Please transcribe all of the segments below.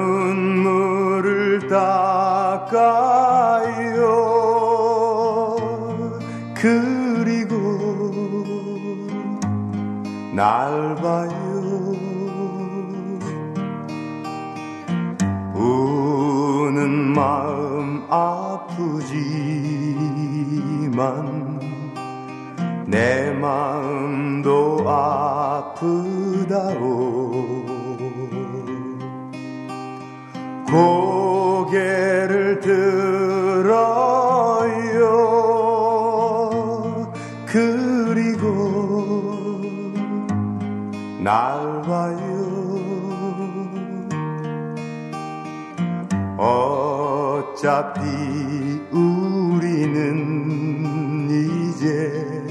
눈물을 닦아요. 그리고 날 봐요 아프지만 내 마음도 아프다오 고개를 들어요. 그리고 날 봐요 어차피 우리는 이제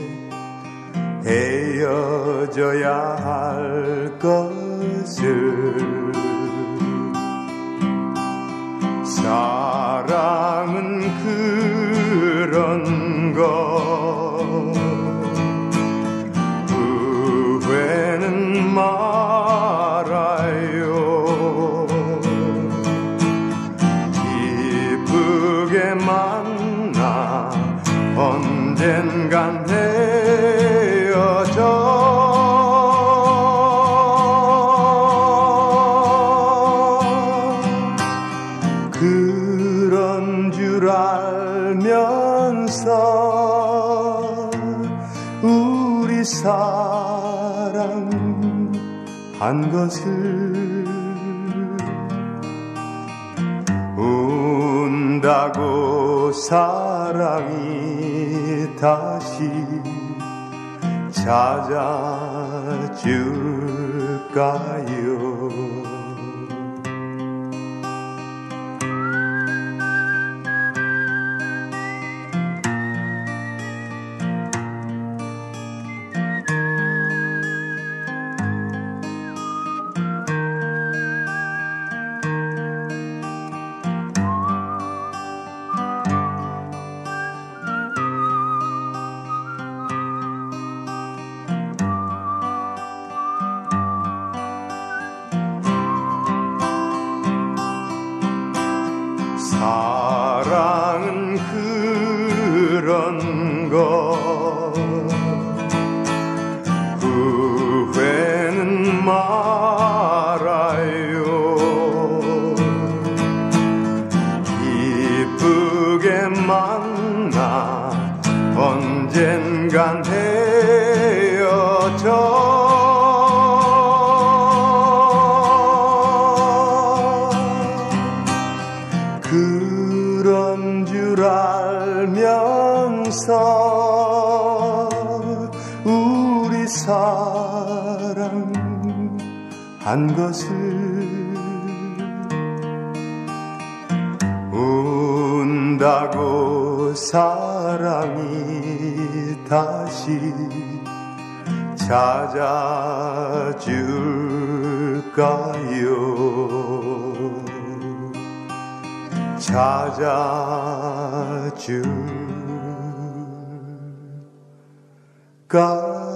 헤어져야 할 것을 줄 알면서 우리 사랑 한 것을 운다고 사랑이 다시 찾아줄까요? 사랑은 그런 것. 후회는 말아요. 기쁘게 만나 언젠간 헤 줄 알면서 우리 사랑 한 것을 운다고 사랑이 다시 찾아줄까요? 찾아줄까요?